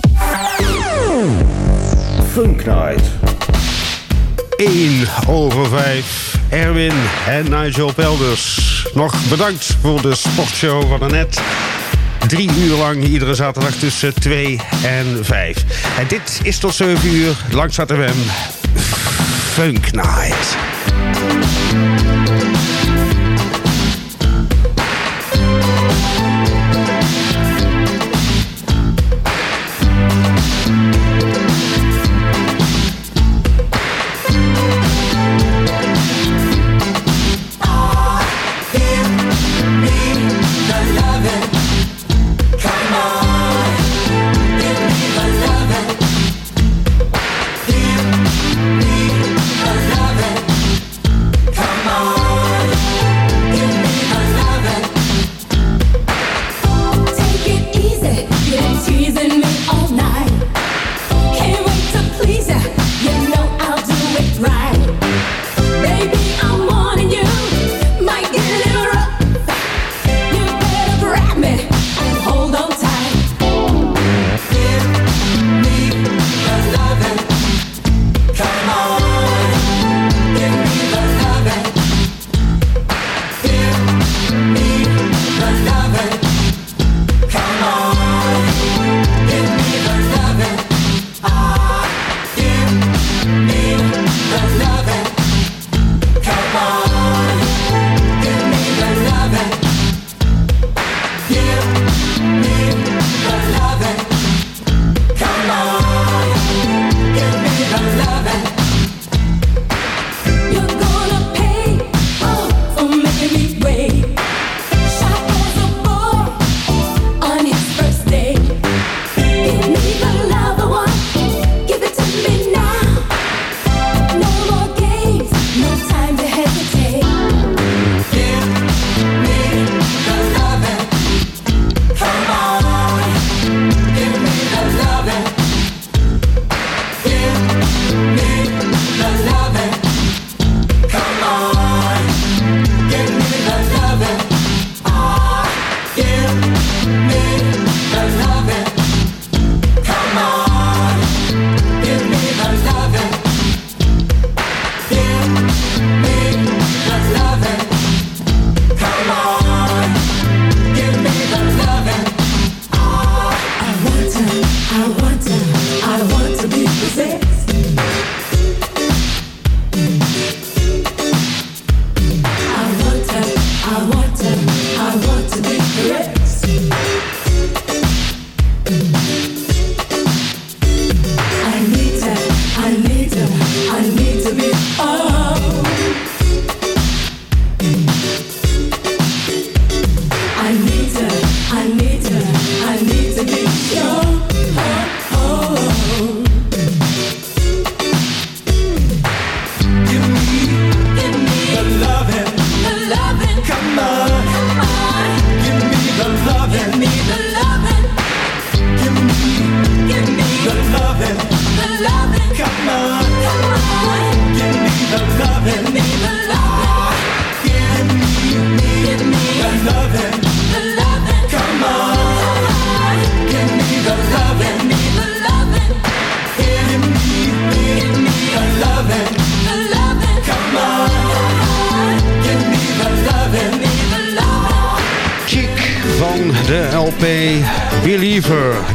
radio. Funk Night. 1 over 5. Erwin en Nigel Pelders. Nog bedankt voor de sportshow van net. Drie uur lang, iedere zaterdag tussen 2 en 5. En dit is tot 7 uur, langs hem Funk Night.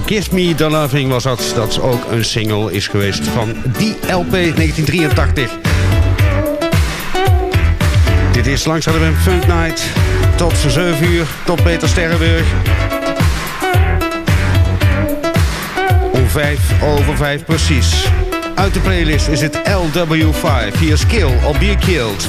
Give Me The Loving was dat. Dat ook een single is geweest van die LP 1983. Dit is langs hadden we Night. Tot 7 uur, tot Peter Sterrenburg. Om 5 over 5 precies. Uit de playlist is het LW5. Hier is Kill or Be Killed.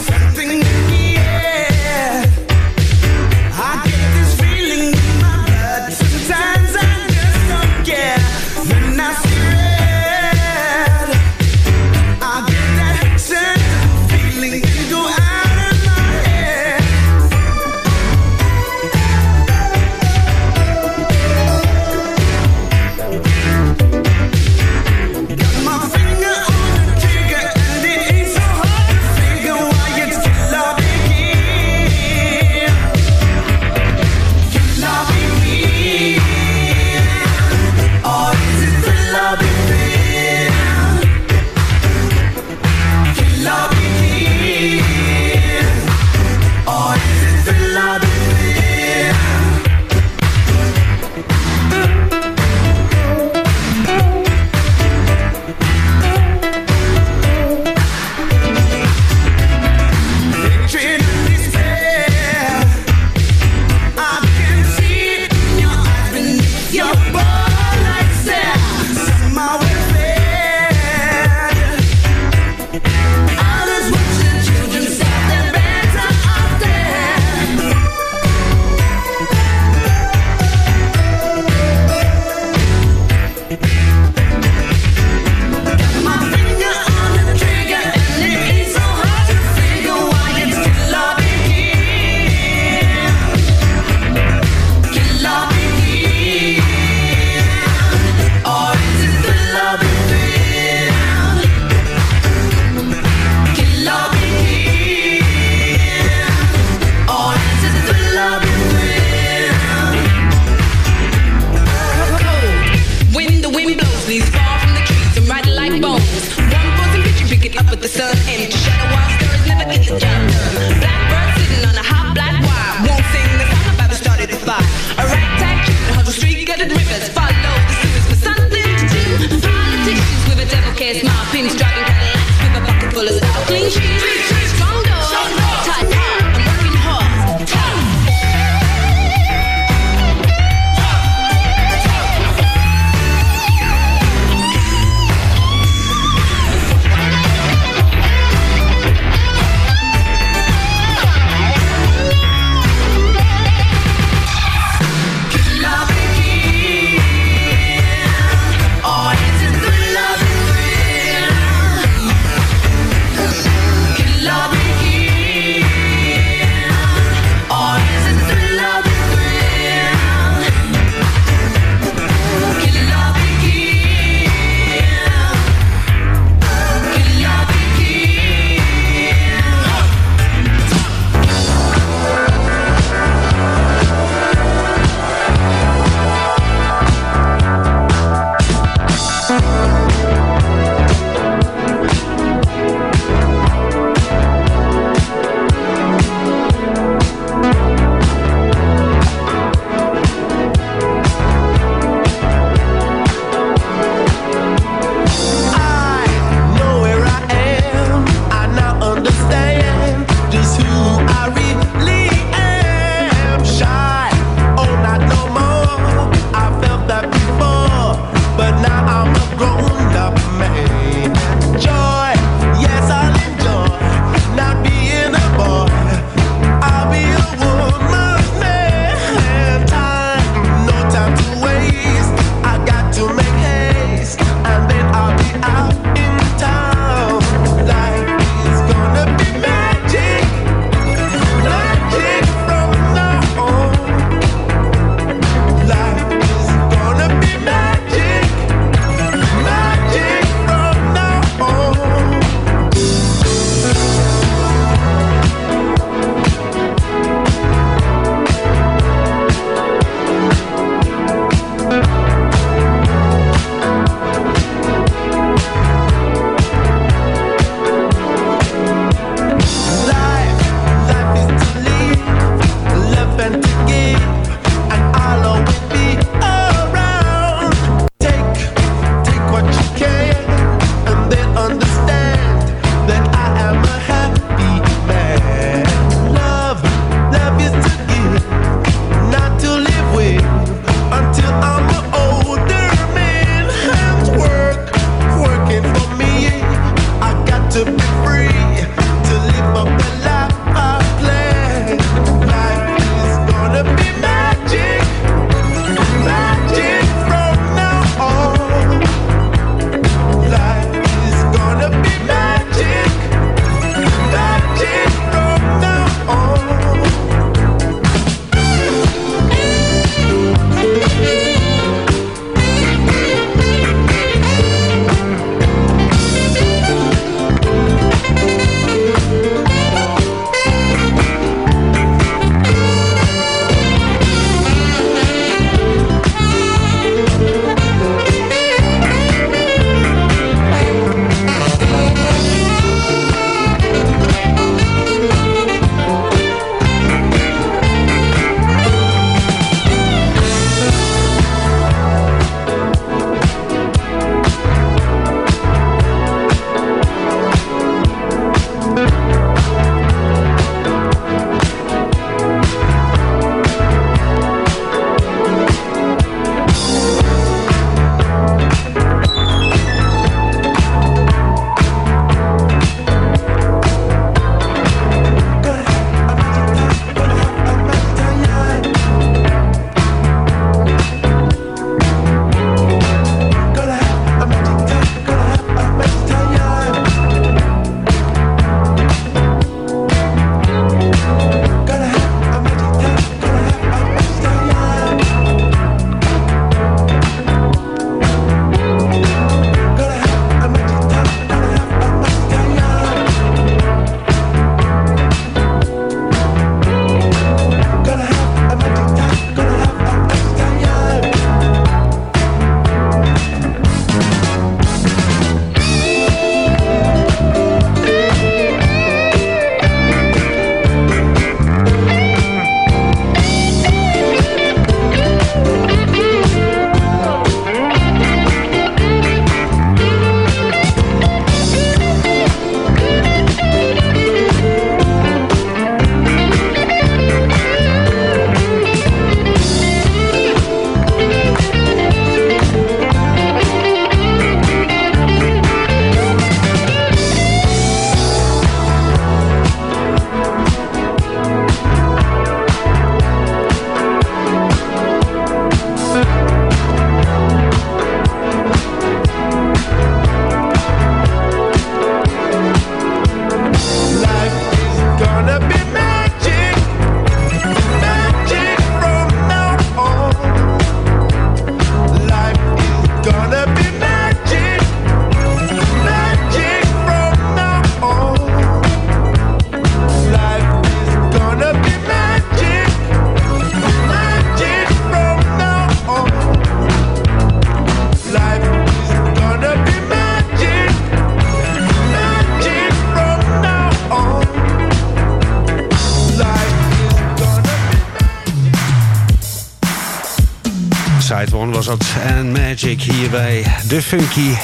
Bij The Funky.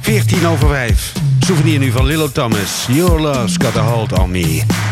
14 over 5. Souvenir nu van Lilo Thomas. Your love's got a hold on me.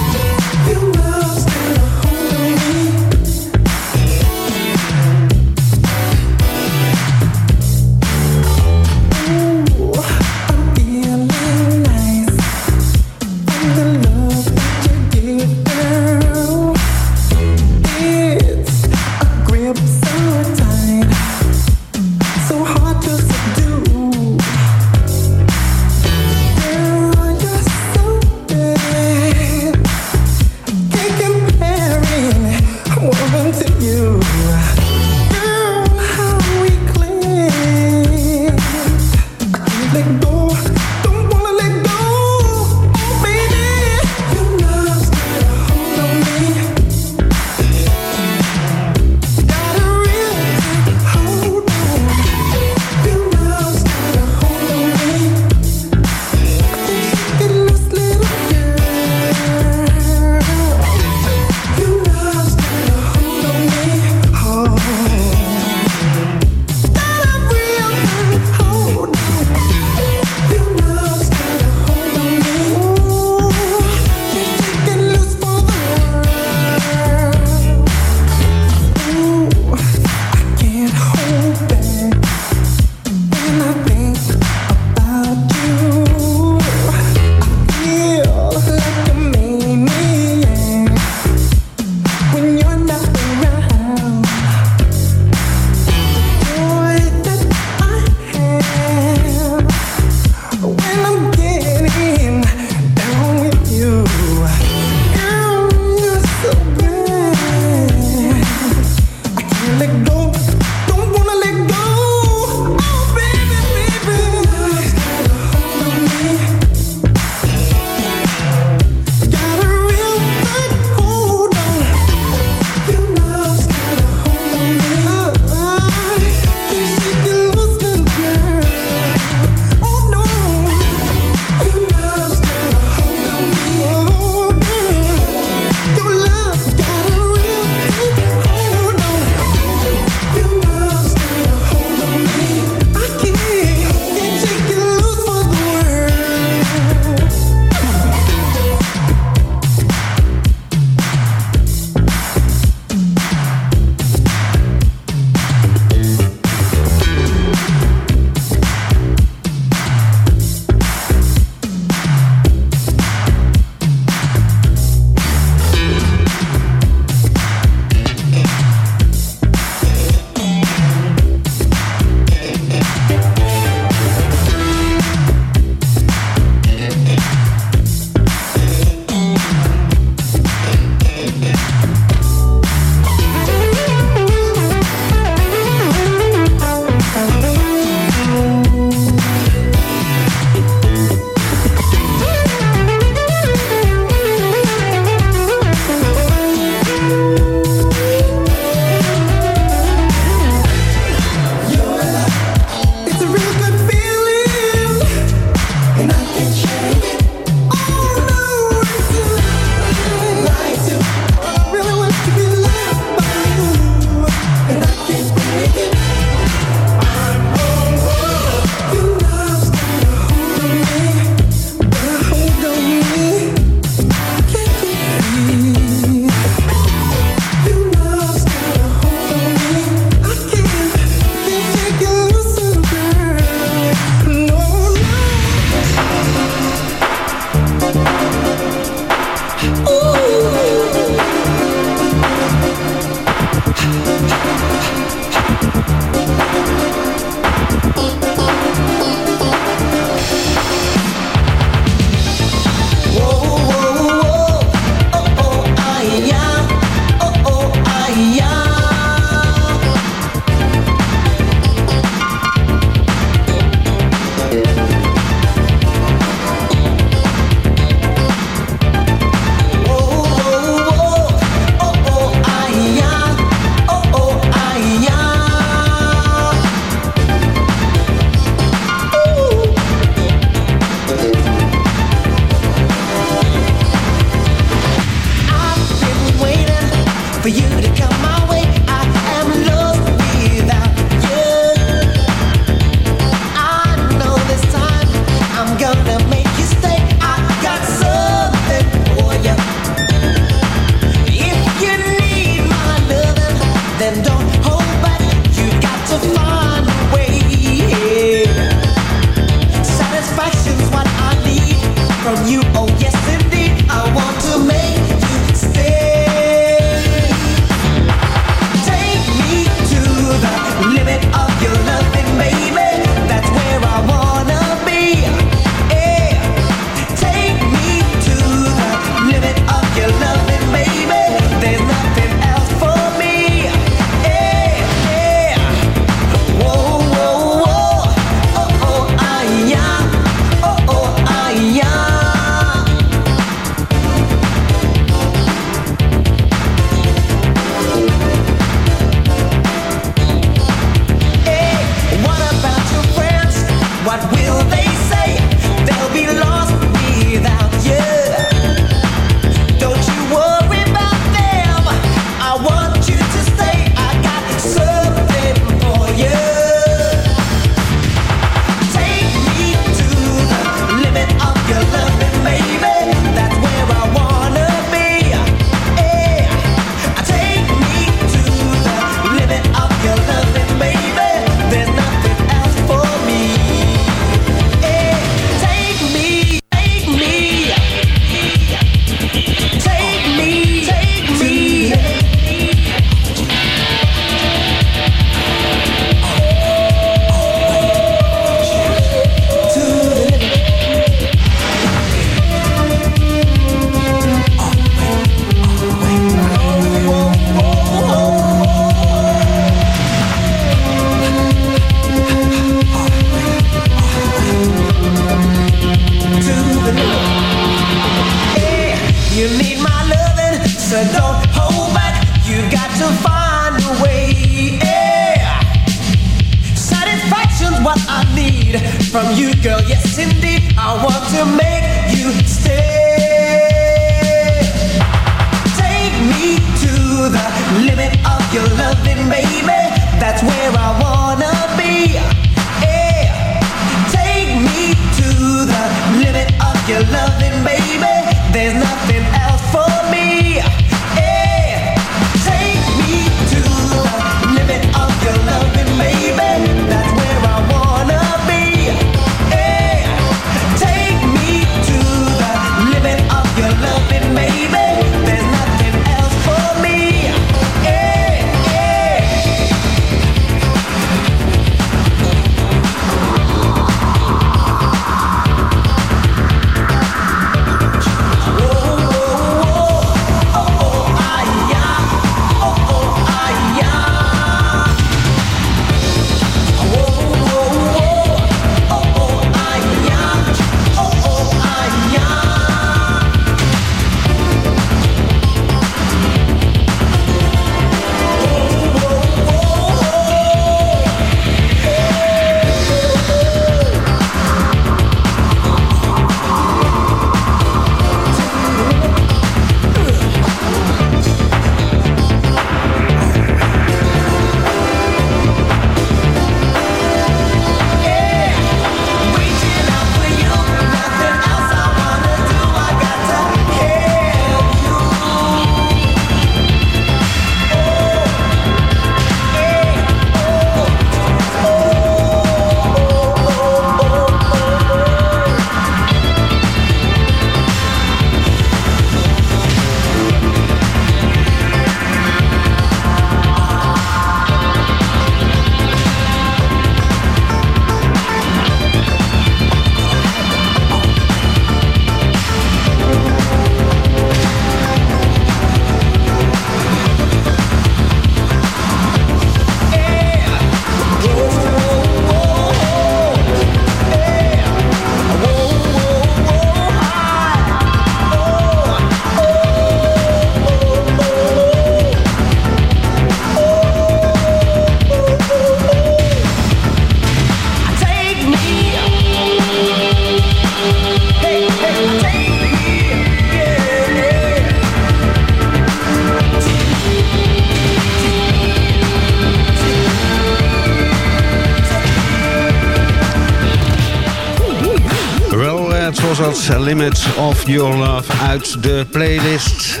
Limit of Your Love uit de playlist.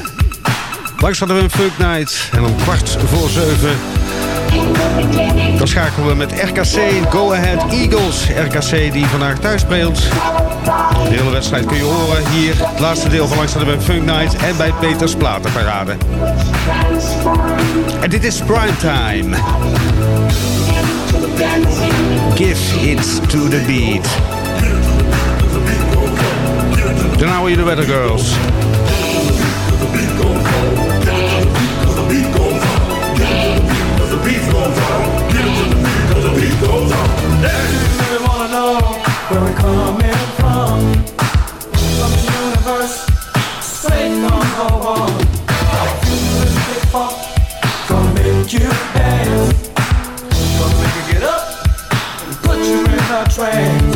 Langs hadden we een Funk Night. En om kwart voor zeven... Dan schakelen we met RKC Go Ahead Eagles. RKC die vandaag thuis speelt. De hele wedstrijd kun je horen hier. Het laatste deel van Langs hadden we Funk Night. En bij Peters Platenparade. En dit is Primetime. Give it to the beat. Then how are you the weather girls? Where we're coming from From the universe Straight on the wall Futuristic funk Gonna make you dance. Gonna make you get up. And put you in a trance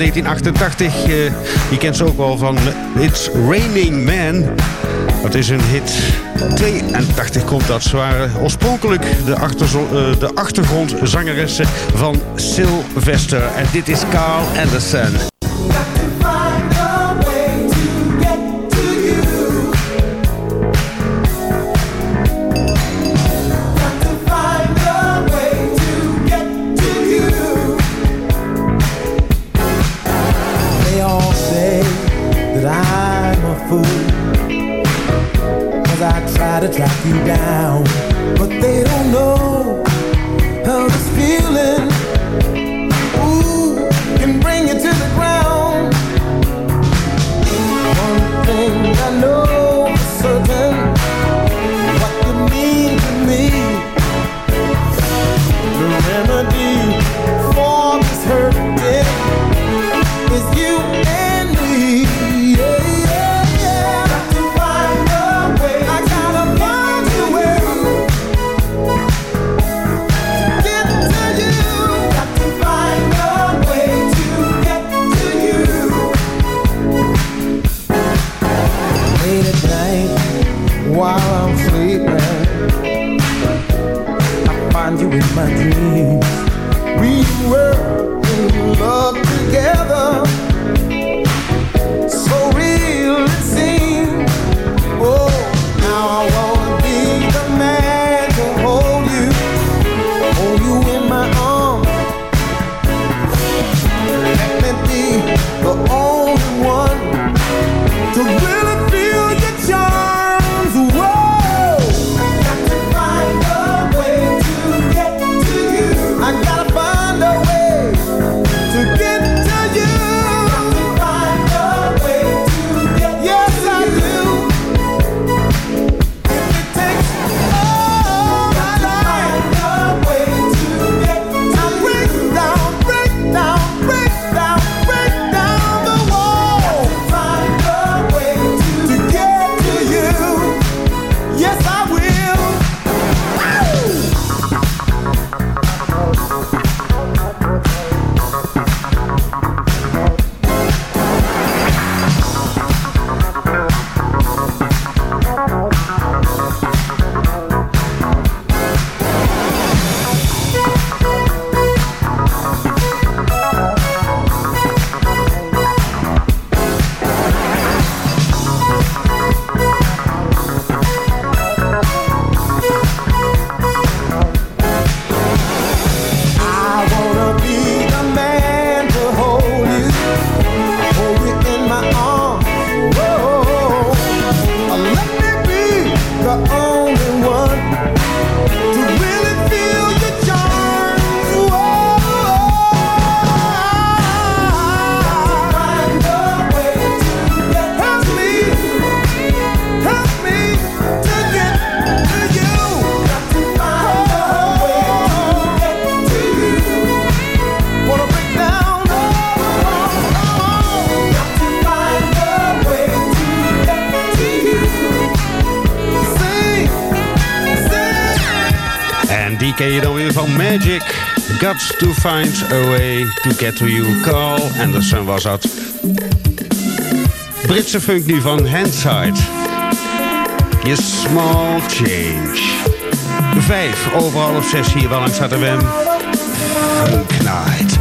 uit 1988. Uh, je kent ze ook wel van It's Raining Man. Dat is een hit. 82 komt dat. Ze waren oorspronkelijk de, uh, de achtergrondzangeressen van Sylvester. En dit is Carl Anderson. Got to find a way to get to you. Carl Anderson was dat. Britse funk nu van Handside. Je small change. Vijf overal op zes hier wel langs HTWM. Funk Night.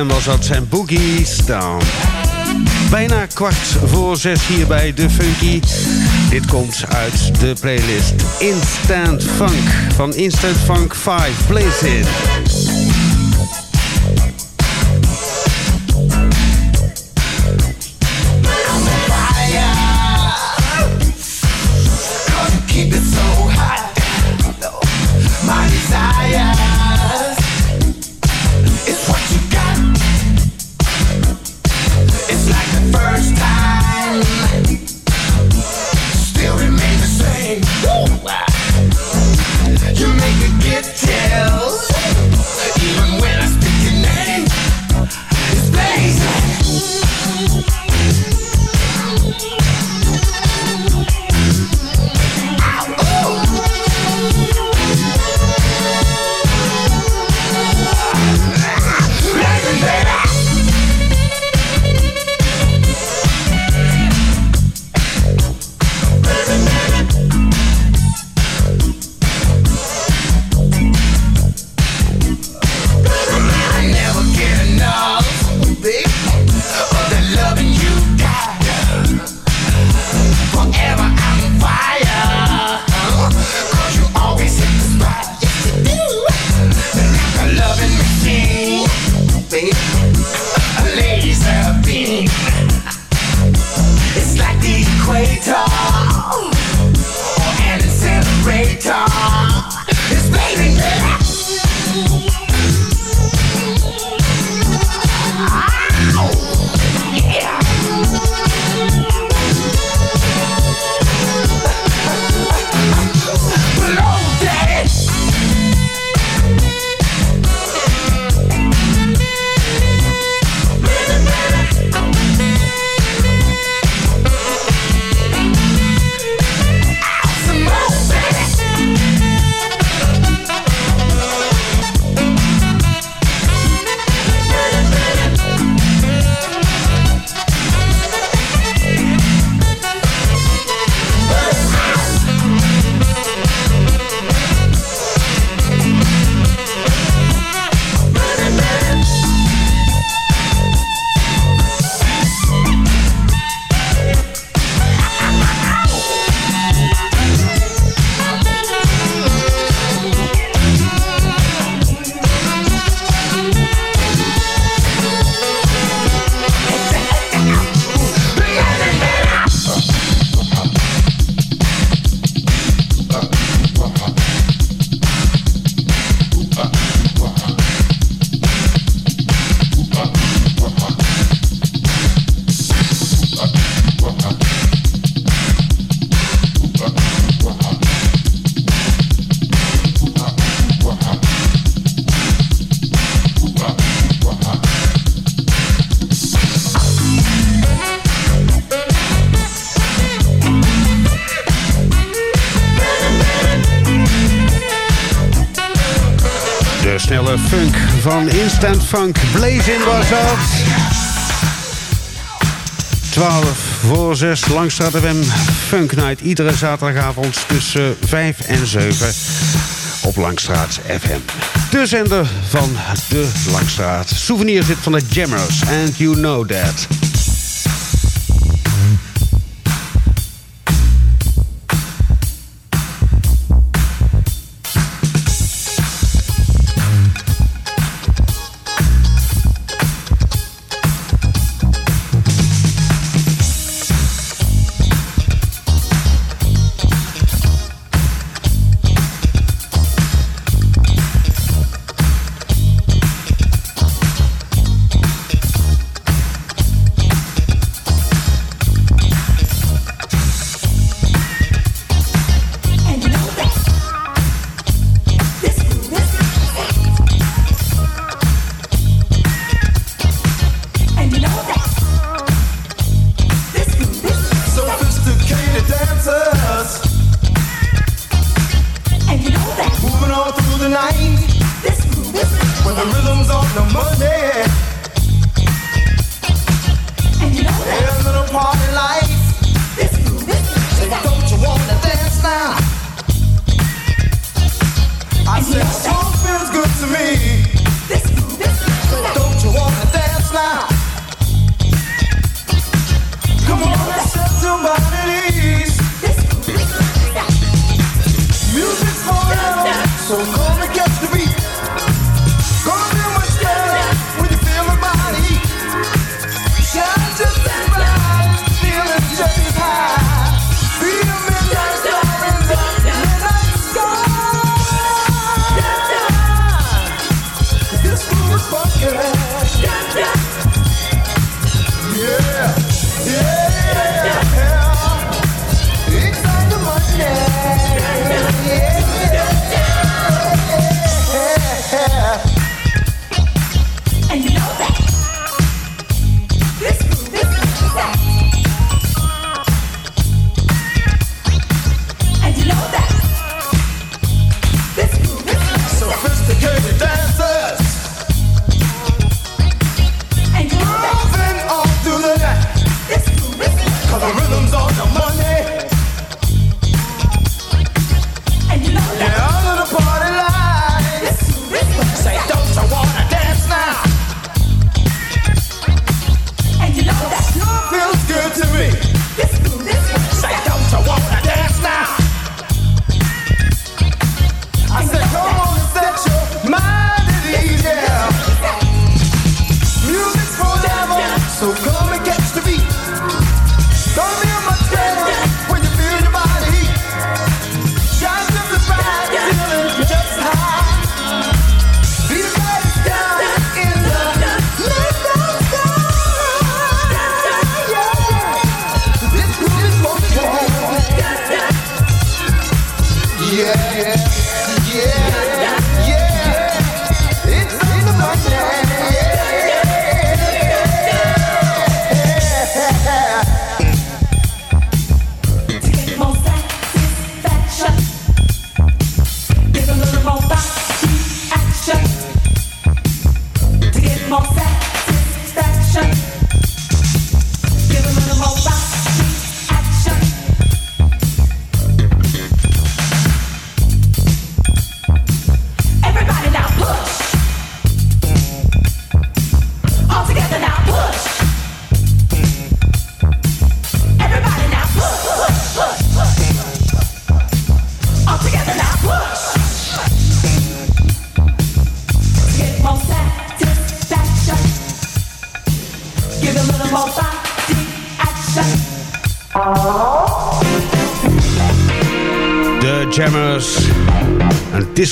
Cheatham was dat zijn Boogie Stone. Bijna kwart voor zes hier bij De Funky. Dit komt uit de playlist Instant Funk van Instant Funk 5 Places. oude Instant Funk. Blazing was dat. 12 voor 6 Langstraat FM Funk Night. Iedere zaterdagavond tussen 5 en 7 op Langstraat FM. De zender van de Langstraat. Souvenir zit van de Jammers. And you know that.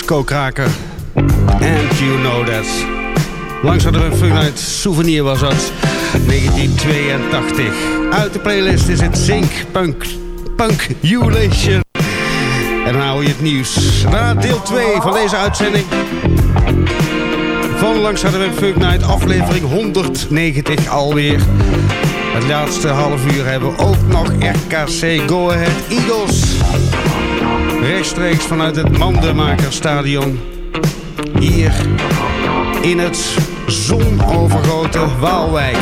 Disco-kraker. And you know that. Langs hadden we een souvenir was dat. 1982. Uit de playlist is het Zink Punk, Punk Ulation. En dan hou je het nieuws. Daarna deel 2 van deze uitzending. Van Langs hadden we een Funk Night aflevering 190 alweer. Het laatste half uur hebben we ook nog RKC Go Ahead Eagles rechtstreeks vanuit het Mandenmakerstadion. Hier in het zonovergrote Waalwijk.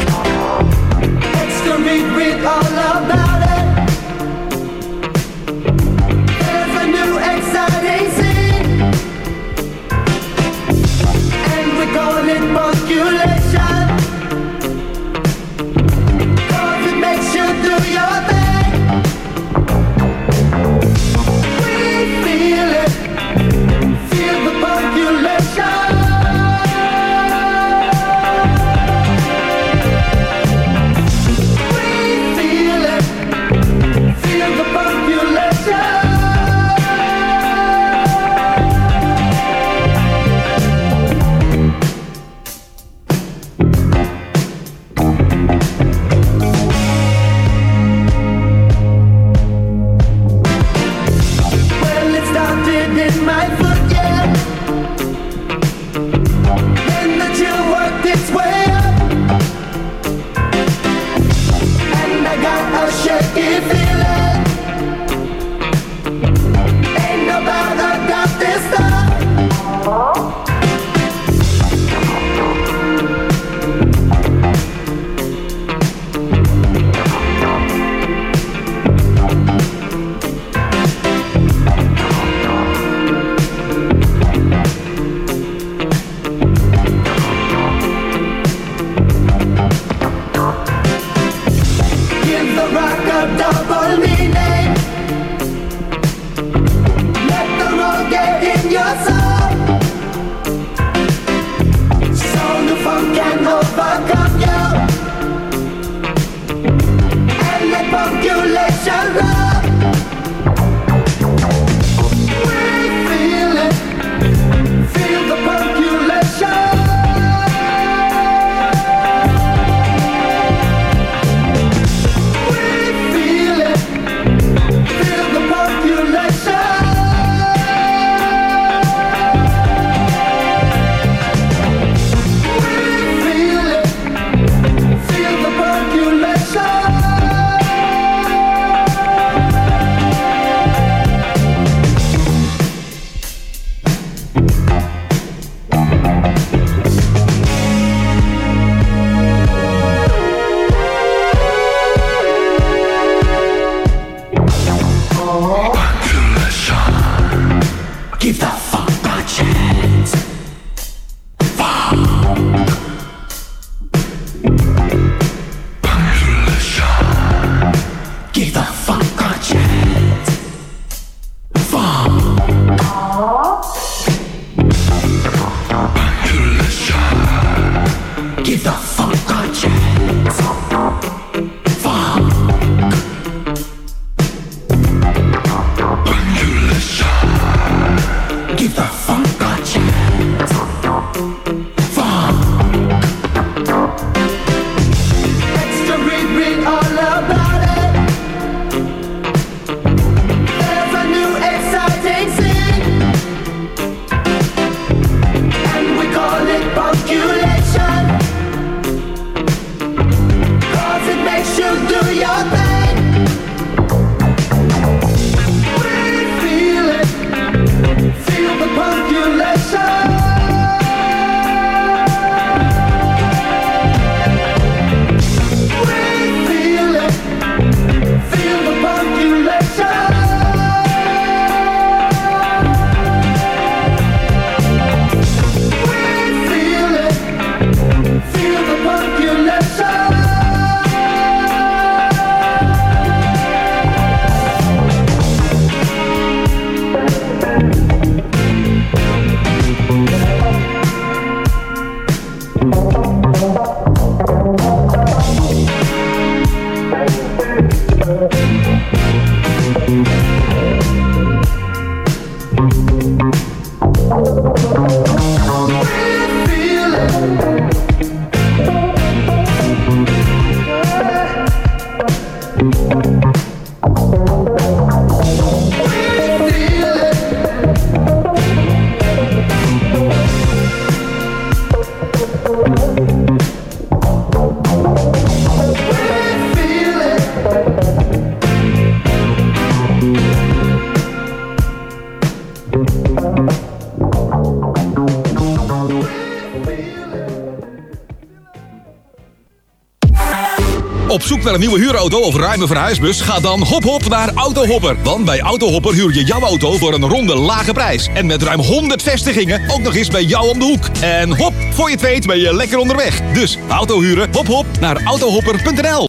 Naar een nieuwe huurauto of ruime verhuisbus? Ga dan hop hop naar Autohopper. Want bij Autohopper huur je jouw auto voor een ronde lage prijs. En met ruim 100 vestigingen ook nog eens bij jou om de hoek. En hop, voor je het weet ben je lekker onderweg. Dus auto huren, hop hop naar autohopper.nl.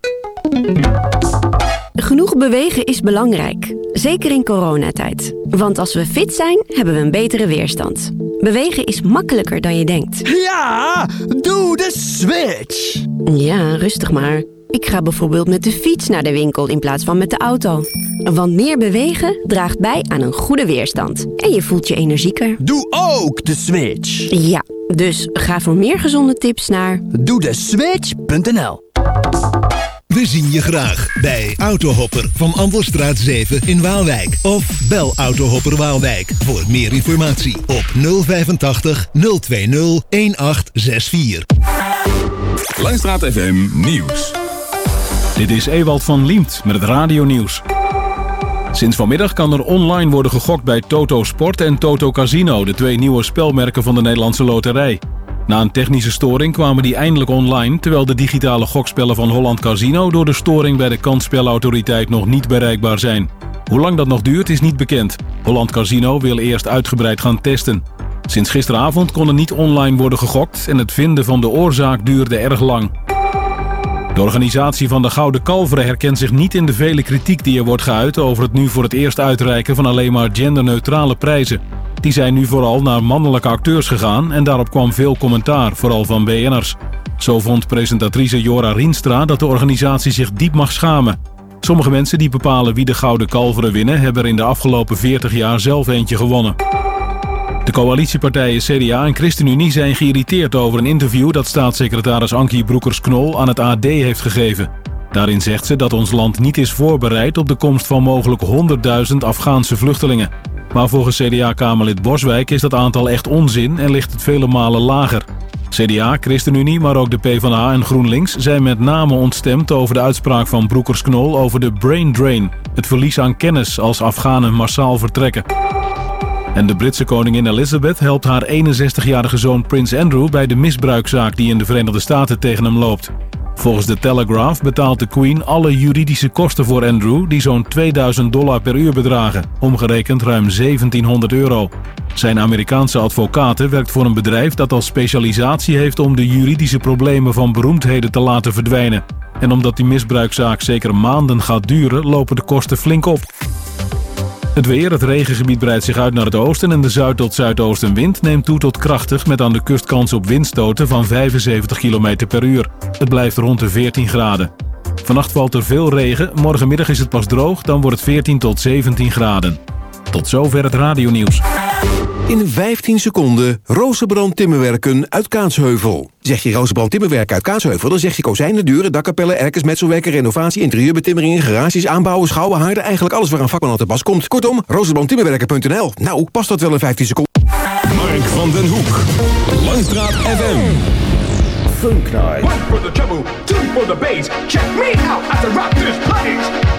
Genoeg bewegen is belangrijk, zeker in coronatijd. Want als we fit zijn, hebben we een betere weerstand. Bewegen is makkelijker dan je denkt. Ja, doe de switch! Ja, rustig maar. Ik ga bijvoorbeeld met de fiets naar de winkel in plaats van met de auto. Want meer bewegen draagt bij aan een goede weerstand. En je voelt je energieker. Doe ook de switch! Ja, dus ga voor meer gezonde tips naar... Doe de switch.nl We zien je graag bij Autohopper van Amstelstraat 7 in Waalwijk. Of bel Autohopper Waalwijk voor meer informatie op 085 020 1864. Langstraat FM Nieuws. Dit is Ewald van Liemt met het radionieuws. Sinds vanmiddag kan er online worden gegokt bij Toto Sport en Toto Casino, de twee nieuwe spelmerken van de Nederlandse Loterij. Na een technische storing kwamen die eindelijk online, terwijl de digitale gokspellen van Holland Casino door de storing bij de kansspelautoriteit nog niet bereikbaar zijn. Hoe lang dat nog duurt is niet bekend. Holland Casino wil eerst uitgebreid gaan testen. Sinds gisteravond kon er niet online worden gegokt en het vinden van de oorzaak duurde erg lang. De organisatie van de Gouden Kalveren herkent zich niet in de vele kritiek die er wordt geuit over het nu voor het eerst uitreiken van alleen maar genderneutrale prijzen. Die zijn nu vooral naar mannelijke acteurs gegaan en daarop kwam veel commentaar, vooral van BN'ers. Zo vond presentatrice Jora Rienstra dat de organisatie zich diep mag schamen. Sommige mensen die bepalen wie de Gouden Kalveren winnen, hebben er in de afgelopen 40 jaar zelf eentje gewonnen. De coalitiepartijen CDA en ChristenUnie zijn geïrriteerd over een interview dat staatssecretaris Ankie Broekers-Knol aan het AD heeft gegeven. Daarin zegt ze dat ons land niet is voorbereid op de komst van mogelijk 100.000 Afghaanse vluchtelingen. Maar volgens CDA-Kamerlid Boswijk is dat aantal echt onzin en ligt het vele malen lager. CDA, ChristenUnie, maar ook de PvdA en GroenLinks zijn met name ontstemd over de uitspraak van Broekers-Knol over de brain drain, het verlies aan kennis als Afghanen massaal vertrekken. En de Britse koningin Elizabeth helpt haar 61-jarige zoon Prins Andrew bij de misbruikzaak die in de Verenigde Staten tegen hem loopt. Volgens de Telegraph betaalt de Queen alle juridische kosten voor Andrew, die zo'n 2000 dollar per uur bedragen, omgerekend ruim 1700 euro. Zijn Amerikaanse advocaten werkt voor een bedrijf dat als specialisatie heeft om de juridische problemen van beroemdheden te laten verdwijnen. En omdat die misbruikzaak zeker maanden gaat duren, lopen de kosten flink op. Het weer, het regengebied breidt zich uit naar het oosten en de zuid- tot zuidoostenwind neemt toe tot krachtig met aan de kust kans op windstoten van 75 km per uur. Het blijft rond de 14 graden. Vannacht valt er veel regen, morgenmiddag is het pas droog, dan wordt het 14 tot 17 graden. Tot zover het radionieuws. In 15 seconden Rozenbrand Timmerwerken uit Kaatsheuvel. Zeg je Rozenbrand Timmerwerken uit Kaatsheuvel... dan zeg je kozijnen, deuren, dakkapellen, erkers, metselwerken... renovatie, interieurbetimmeringen, garages, aanbouwen, schouwen, haarden... eigenlijk alles waar een vakman aan te pas komt. Kortom, rozenbrandtimmerwerken.nl. Nou, past dat wel in 15 seconden? Mark van den Hoek. Langstraat FM. Funk Night. One for the treble, two for the bass. Check me out as I rock this place.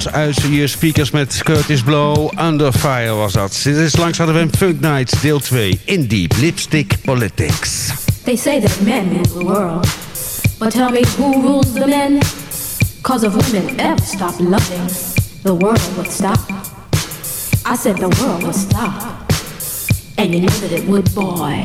Jones uit je speakers met Curtis Blow. Under Fire was dat. Dit is langs hadden we een Funk Night deel 2. In Deep Lipstick Politics. They say that men rule the world. But tell me who rules the men? Cause if women ever stop loving, the world would stop. I said the world would stop. And you know that it would, boy.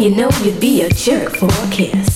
You know you'd be a jerk for a kiss.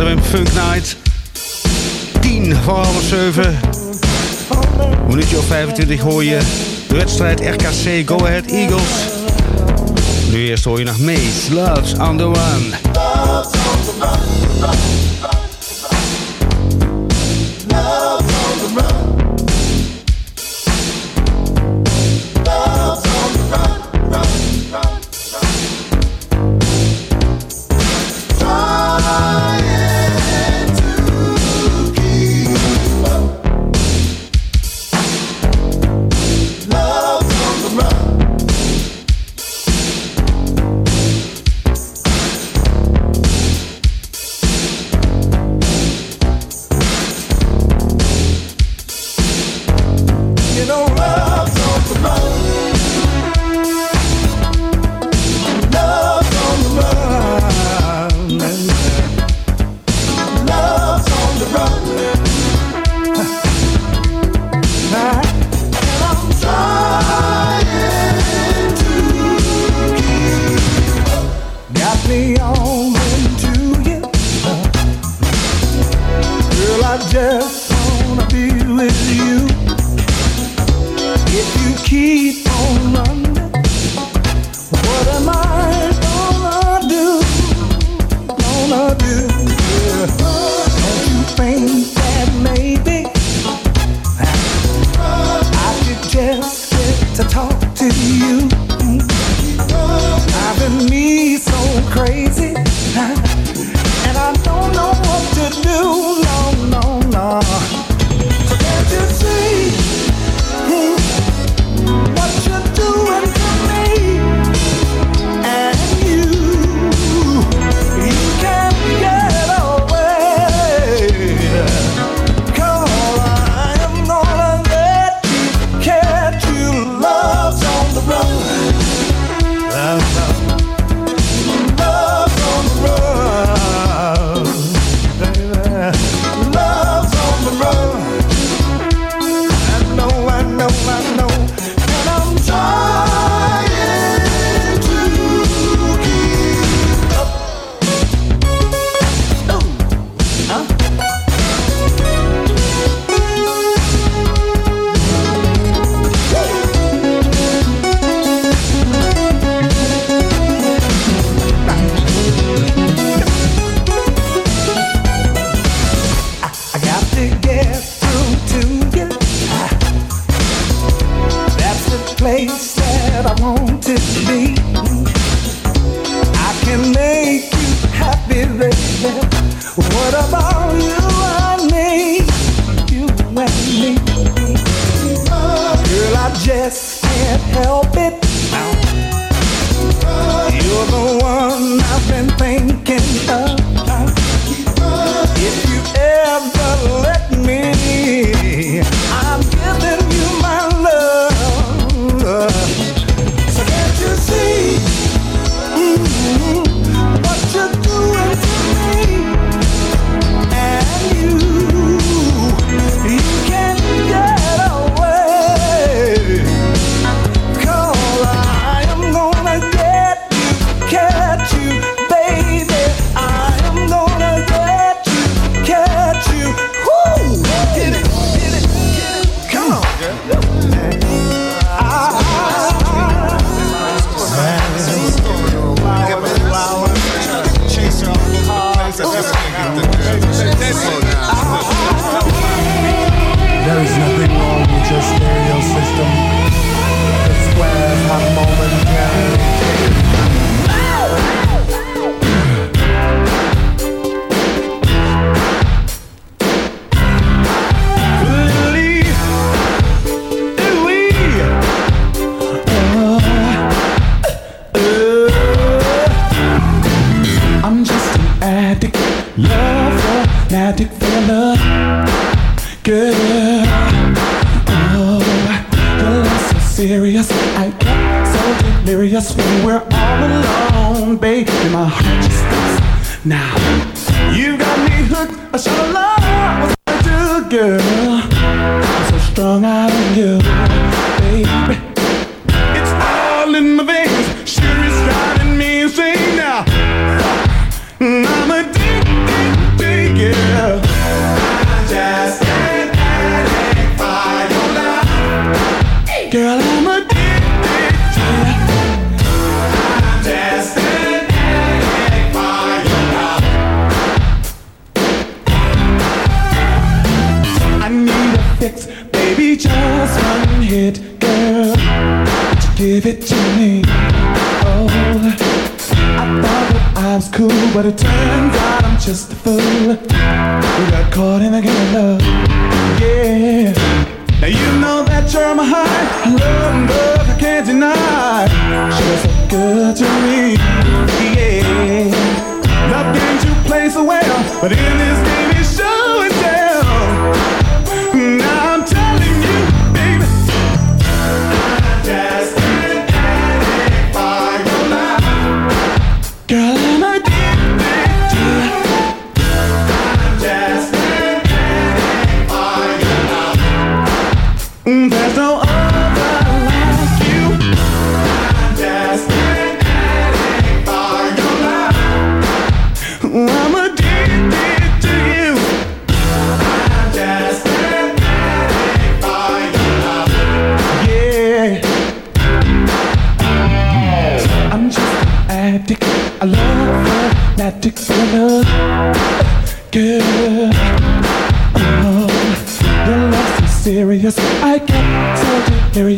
KWM Funk Night. 10 voor 7. Minuutje of 25 hoor je de wedstrijd RKC Go Ahead Eagles. Nu eerst hoor je nog Maze, Loves on the One. to me. Oh, I thought that I was cool, but it turns out I'm just a fool. We got caught in the game of love. Yeah. Now you know that you're my high. I love and love, I can't deny. She was so good to me. Yeah. Nothing to place away, but in this game.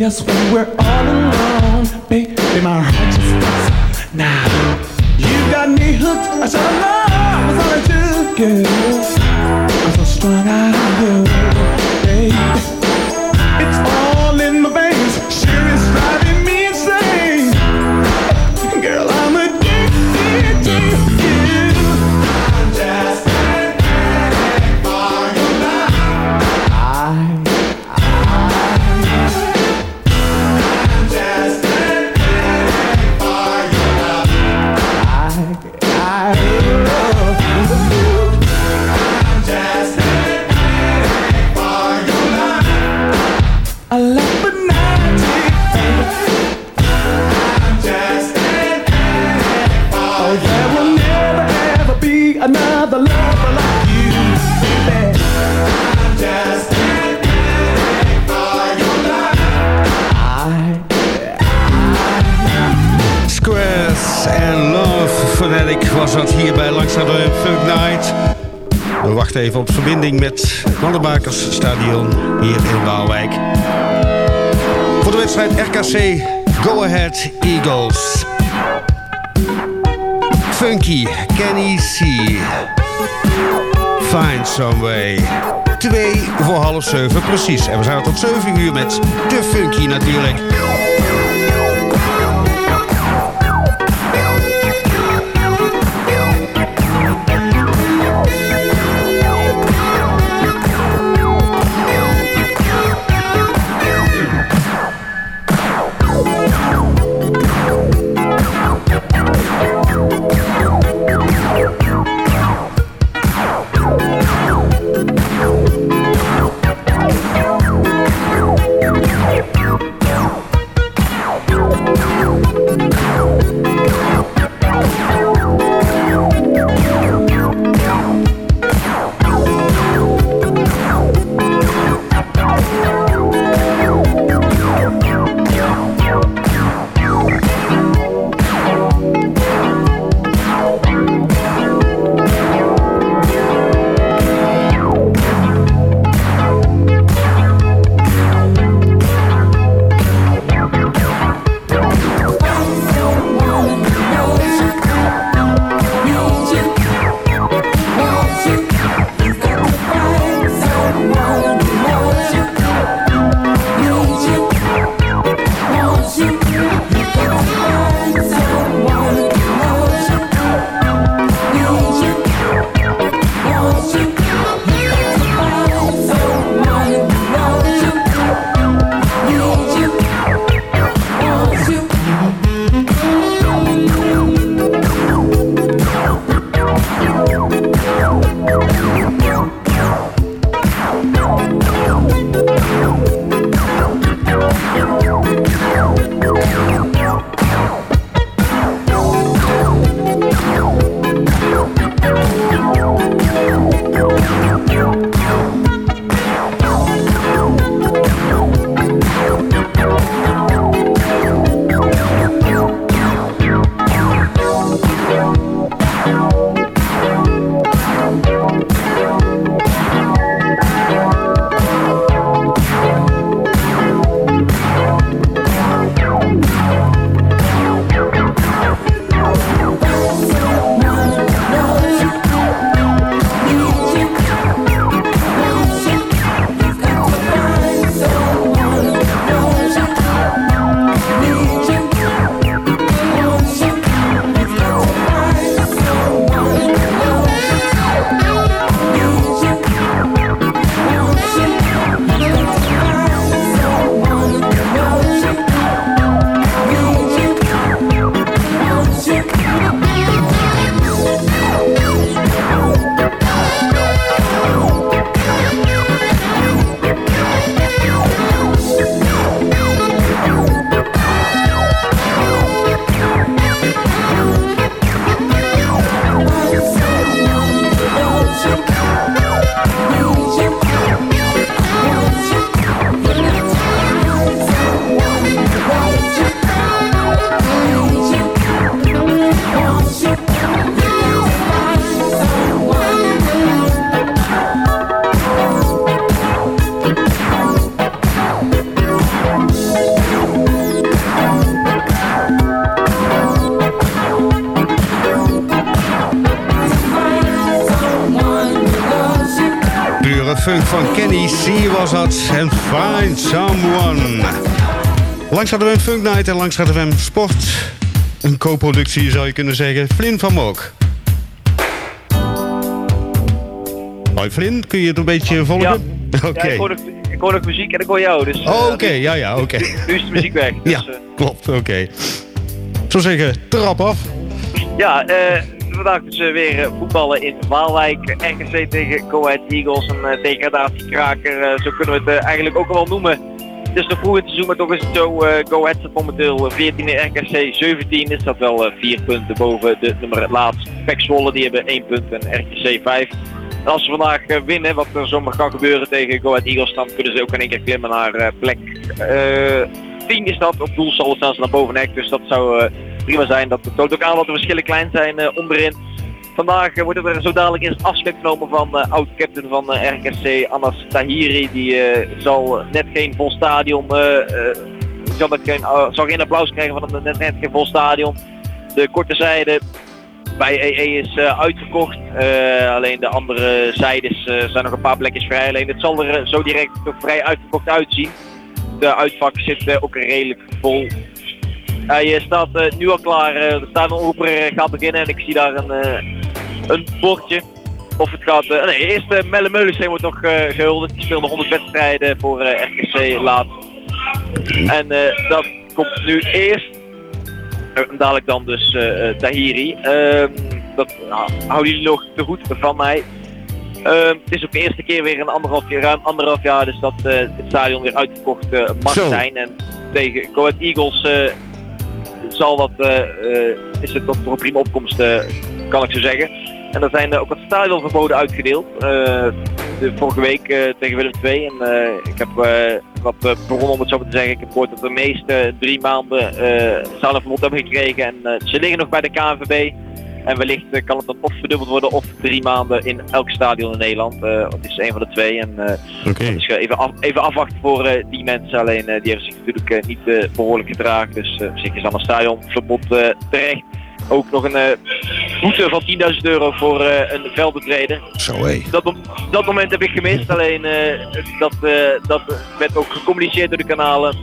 us when we're all alone, baby, my heart. Stadion hier in Waalwijk. Voor de wedstrijd RKC Go Ahead Eagles. Funky, Kenny C. Find Some Way. Twee voor half zeven precies. En we zijn tot zeven uur met de Funky natuurlijk. Was dat. En Find Someone. Langs hadden we een Funk Night en langs hadden we een Sport. Een co-productie zou je kunnen zeggen. Flynn van Mook. Hoi Flynn, kun je het een beetje volgen? Ja, ik, hoor nog, ik hoor nog muziek en ik hoor jou. Dus, Oh, eh, oké, ja, ja, oké. Nu is de muziek weg. Dus, Ja, eh, klopt, oké. Ik zou zeggen, trap af. Ja, eh, vandaag dus eh, weer eh, voetballen in Waalwijk. RKC tegen Go Ahead Eagles, een eh, degradatiekraker. zo kunnen we het eigenlijk ook wel noemen. Het is nog vroeg in het toch is het zo. Go Ahead staat momenteel 14 in RKC 17. Is dat wel eh, vier punten boven de nummer laatst. Pek Zwolle, die hebben 1 punt en RKC 5. En als ze vandaag winnen, wat er zomaar kan gebeuren tegen Go Ahead Eagles, dan kunnen ze ook in één keer klimmen naar plek eh 10 is dat. Op doelsaldo staan ze naar boven Dus dat zou prima zijn. Dat toont ook aan dat de verschillen klein zijn eh, onderin. Vandaag eh, wordt er zo dadelijk eerst afscheid genomen van eh, oud-captain van RKC, Anas Tahiri. Die zal net geen vol stadion, zal, net geen, zal geen applaus krijgen van net, net geen vol stadion. De korte zijde bij EE is eh, uitverkocht. Alleen de andere zijdes eh, zijn nog een paar plekjes vrij. Alleen het zal er zo direct toch vrij uitverkocht uitzien. De uitvak zit ook redelijk vol. Hij eh, staat eh, nu al klaar. eh, er staat een oproeper eh, gaat beginnen en ik zie daar een, eh, een bordje. Of het gaat... eh, nee, eerst Melle Meulensteen wordt nog eh, gehuldigd. Die speelde 100 wedstrijden voor eh, RKC laat. En eh, dat komt nu eerst. Eh, En dadelijk dan dus eh, eh, Tahiri. Ehm, dat nou, houden jullie nog te goed van mij. Ehm, het is ook de eerste keer weer een anderhalf jaar, ruim anderhalf jaar dus dat eh, het stadion weer uitverkocht eh, mag Zo. zijn. En tegen Ahead Eagles eh, zal dat, eh, eh, is het toch voor een prima opkomst, eh, kan ik zo zeggen. En er zijn ook wat stadionverboden uitgedeeld. de vorige week tegen Willem II. En ik heb wat bronnen om het zo te zeggen. Ik heb gehoord dat de meeste drie maanden eh stadionverbod hebben gekregen. En ze liggen nog bij de KNVB. En wellicht eh, kan het dan of verdubbeld worden of drie maanden in elk stadion in Nederland. Eh, het is een van de twee. En eh, Oké. dus even, af, even afwachten voor eh, die mensen. Alleen eh, die hebben zich natuurlijk niet eh, behoorlijk gedragen. Dus eh, zich is aan een stadionverbod eh, terecht. Ook nog een eh, boete van 10.000 euro voor eh, een veldbetreden. Zo hé. Dat, dat moment heb ik gemist. Alleen eh, dat, eh, dat werd ook gecommuniceerd door de kanalen.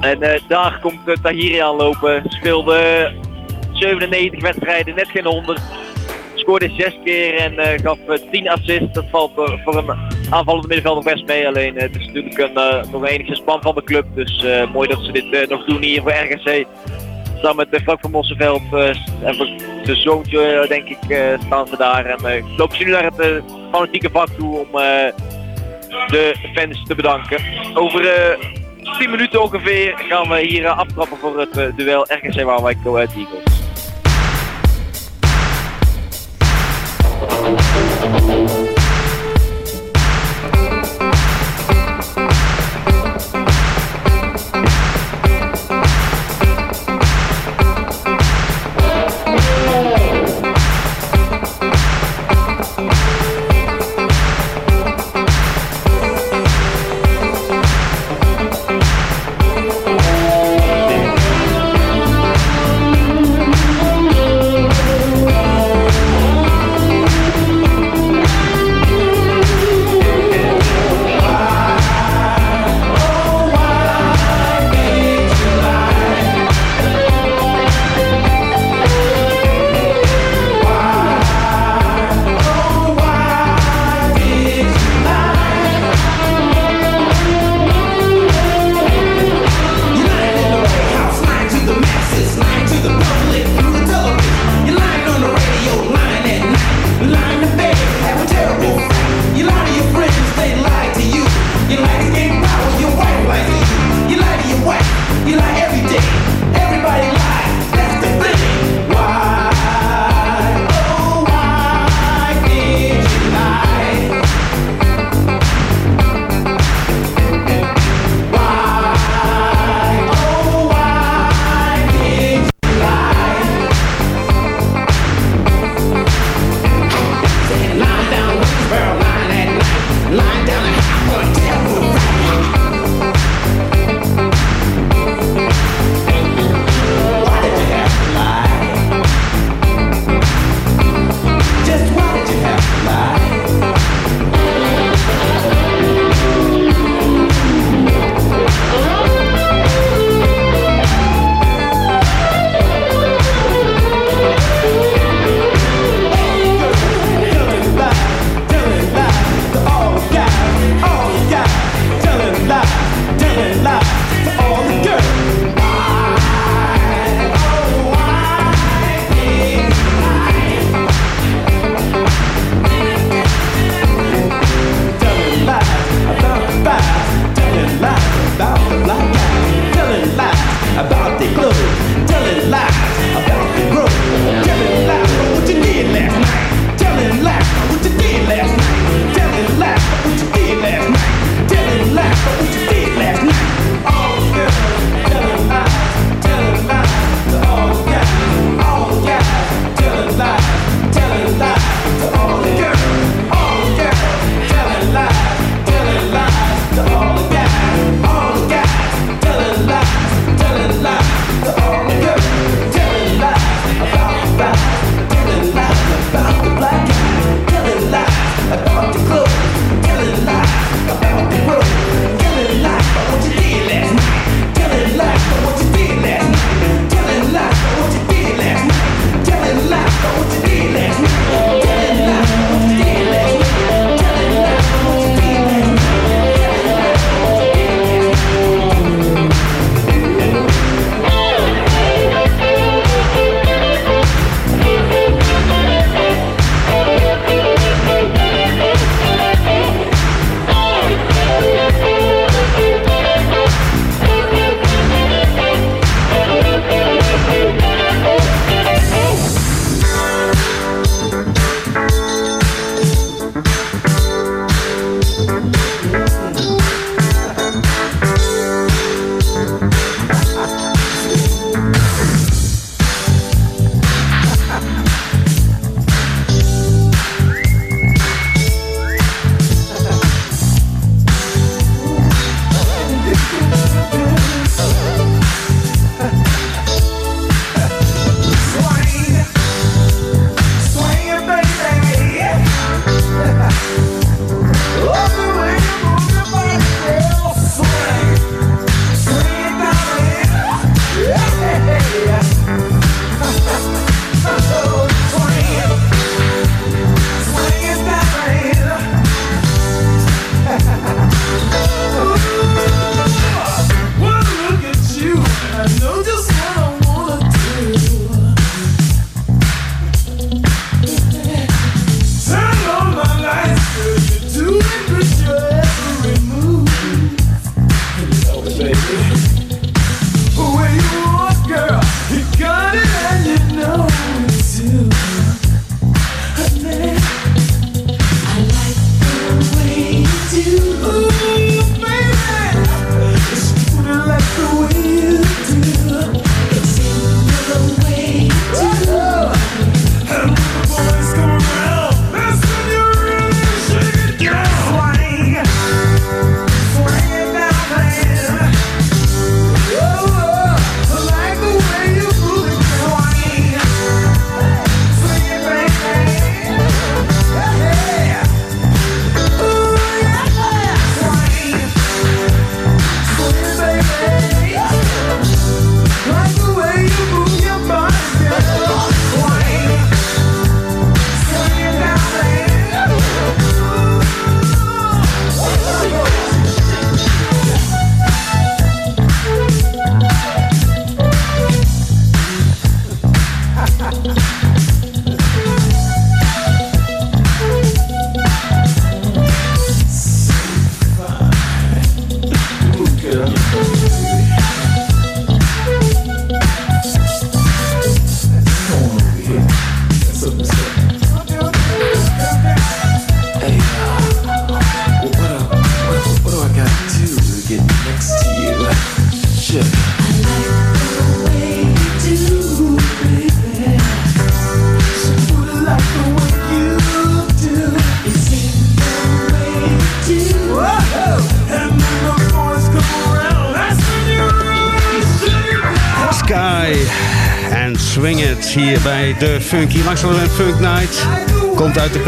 En eh, daar komt uh, Tahiri aanlopen. Speelde 97 wedstrijden, net geen 100. Scoorde 6 keer en eh, gaf eh, 10 assists. Dat valt eh, voor een aanvallende middenvelder best mee. Alleen eh, het is natuurlijk een, eh, nog enigszins plan van de club. Dus eh, mooi dat ze dit eh, nog doen hier voor RGC. Samen met uh, Frank van Mosselveld eh, en zijn zoontje, eh, denk ik, eh, staan ze daar. En eh, lopen ze nu naar het eh, fanatieke vak toe om eh, de fans te bedanken. Over eh 10 minuten ongeveer gaan we hier eh, aftrappen voor het eh, duel RGC Waalwijk Go Ahead Eagles.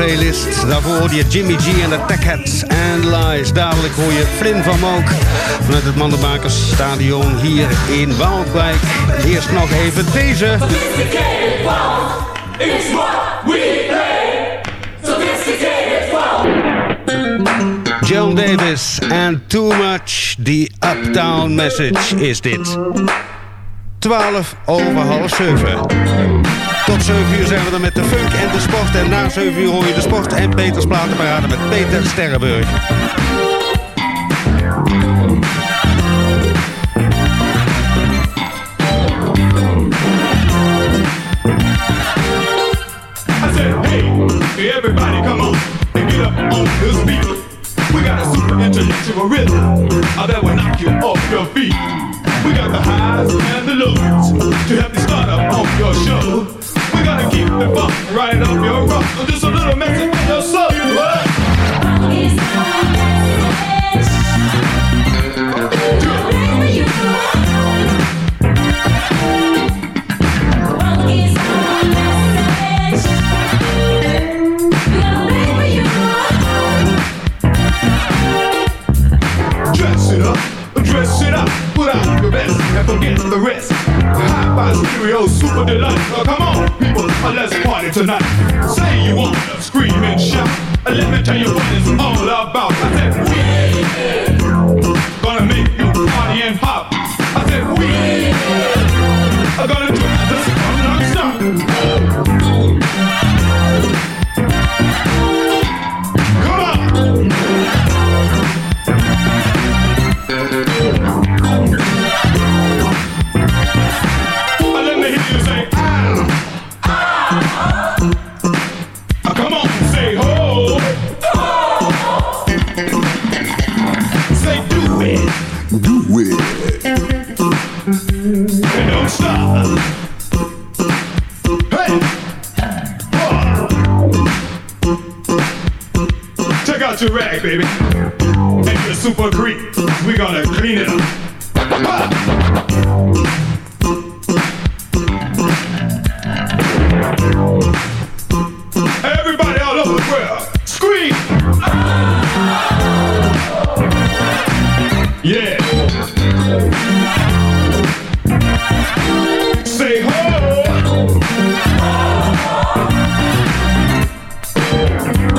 Playlist. Daarvoor hoor je Jimmy G en de Tech Hats and Lies. Dadelijk hoor je Flynn van Mook vanuit het Mandenbakersstadion hier in Waalwijk. Eerst nog even deze. Sophisticated is what we play. Sophisticated. Joan Davis en Too Much. The Uptown Message is dit. 12 over half 7. Tot 7 uur zijn we er met de funk en de sport. En na 7 uur hoor je de sport en Peters Platenparade met Peter Sterrenburg.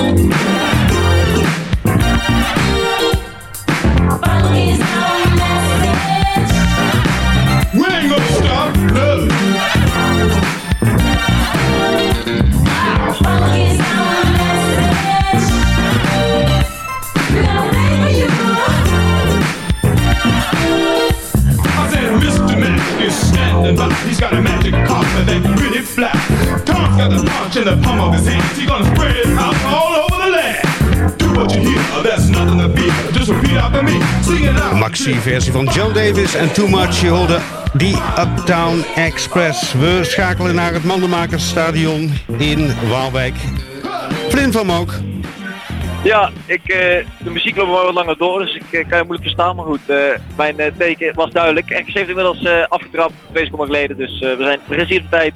We Maxi-versie van Joe Davis en Too Much. Je hoorde die Uptown Express. We schakelen naar het Mandenmakersstadion in Waalwijk. Flynn van Mook. Ja, ik, eh, de muziek loopt wel wat langer door, dus ik eh, kan je moeilijk verstaan. Maar goed, eh, mijn teken was duidelijk. RKC heeft inmiddels afgetrapt, twee seconden geleden. Dus we zijn precies op tijd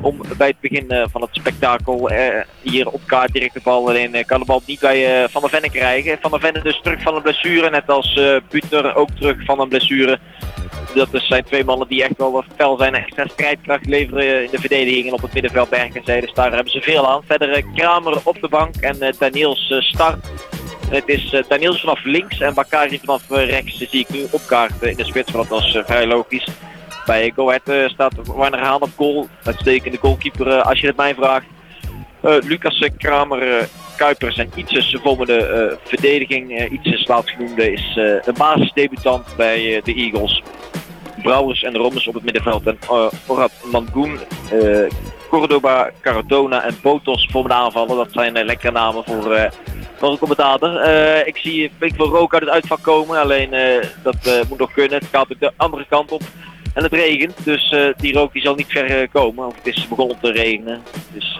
om bij het begin eh, van het spektakel eh, hier op kaart direct de bal. Alleen eh, kan de bal niet bij Van der Venne krijgen. Van der Venne dus terug van een blessure, net als Butner ook terug van een blessure. Dat dus zijn twee mannen die echt wel fel zijn en extra strijdkracht leveren in de verdediging en op het middenveld RKC. Dus daar hebben ze veel aan. Verder Kramer op de bank en Daniels start. Het is Daniels vanaf links en Bakari vanaf rechts. zie ik nu op kaart in de spits, want dat was vrij logisch. Bij Go Ahead eh, staat Warner Haan op goal. Uitstekende goalkeeper eh, als je het mij vraagt. Eh, Lucas Kramer, Kuipers en Ietses de eh, verdediging. Uh, Ietses laatstgenoemde is de basisdebutant bij de Eagles. Brouwers en Rommers op het middenveld. En uh, Orad Mangoen, eh, Cordoba, Cardona en Botos vormen de aanvallen. Dat zijn lekkere namen voor, eh voor een commentator. Ik zie flink veel rook uit het uitvak komen. Alleen dat moet nog kunnen. Het gaat ook de andere kant op. En het regent, dus eh, die rook die zal niet ver eh, komen. Of het is begonnen te regenen. Dus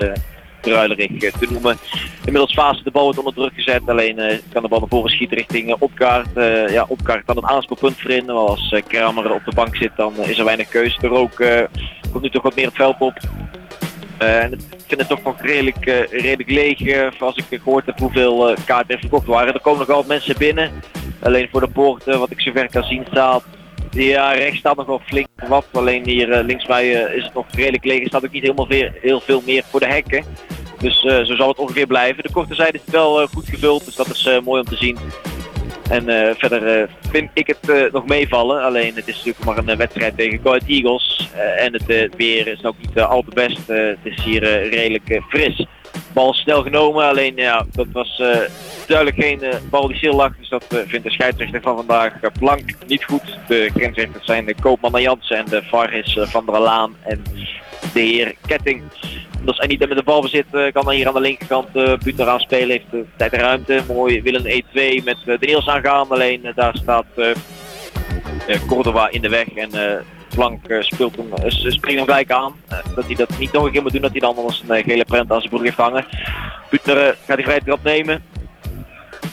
druilerig eh, te noemen. Inmiddels fase de bal wordt onder druk gezet. Alleen kan de bal naar voren schieten richting Opkaart. Ja, Opkaart kan het aanspoelpunt voorin. Maar als Kramer op de bank zit, dan is er weinig keus. De rook komt nu toch wat meer het veld op. En ik vind het toch nog redelijk, redelijk leeg als ik gehoord heb hoeveel kaarten er verkocht waren. Er komen nog wel mensen binnen. Alleen voor de poorten, wat ik zover kan zien, staat. Ja, rechts staat nog wel flink wat. Alleen hier eh, links bij eh, is het nog redelijk leeg. Er staat ook niet helemaal veel, heel veel meer voor de hekken. Dus eh, zo zal het ongeveer blijven. De korte zijde is wel goed gevuld, dus dat is mooi om te zien. En verder vind ik het nog meevallen. Alleen het is natuurlijk maar een wedstrijd tegen Go Ahead Eagles. En het weer is ook niet al te best. Het is hier redelijk fris. Bal snel genomen, alleen ja, dat was duidelijk geen eh, bal die stil lag. Dus dat eh, vindt de scheidsrechter van vandaag eh, blank niet goed. De grensrechters zijn de Koopman en Jansen en de VAR is eh, Van der Laan en de heer Ketting. Als niet met de bal bezit, eh, kan hij hier aan de linkerkant uh, Buut eraan spelen. Heeft tijd en ruimte. Mooi willen 1-2 met de Niels aangaan. Alleen eh, daar staat eh eh, Cordova in de weg. En eh eh, speelt hem, eh, springt hem gelijk aan. Eh, dat hij dat niet nog een keer moet doen. Dat hij dan anders een eh, gele prent aan zijn broek heeft hangen. Buutner eh, gaat die vrije trap nemen.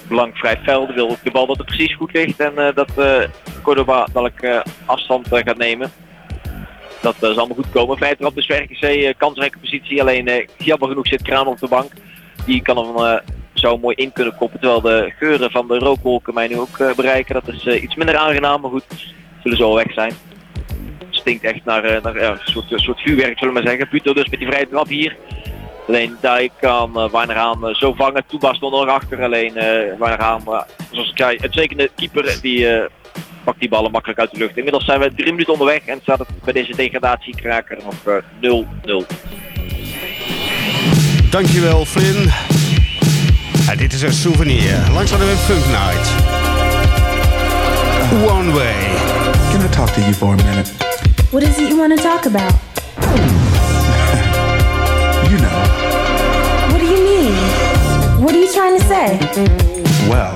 Blank vrij fel. Wil de bal dat het precies goed ligt. En eh, dat eh Cordova dadelijk eh, afstand gaat nemen. Dat zal allemaal goed komen. Vrije trap dus RKC. kansrijke positie. Alleen jammer genoeg zit Kraan op de bank. Die kan hem zo mooi in kunnen koppen. Terwijl de geuren van de rookwolken mij nu ook bereiken. Dat is iets minder aangenaam. Maar goed, zullen zo weg zijn. Stinkt echt naar, naar ja, een soort, soort vuurwerk zullen we maar zeggen. Puto dus met die vrije trap hier. Alleen daar kan uh, uh, zo vangen. Toeba stond er nog achter. Alleen uh, uh, zoals ik zei, uitstekende keeper die uh, pakt die ballen makkelijk uit de lucht. Inmiddels zijn we drie minuten onderweg en staat het bij deze degradatiekraker nog 0-0. Dankjewel Flynn. Ja, dit is een souvenir. Langs aan de Funk Night. One way. Can I talk to you for a minute? What is it you want to talk about? What are you trying to say? well,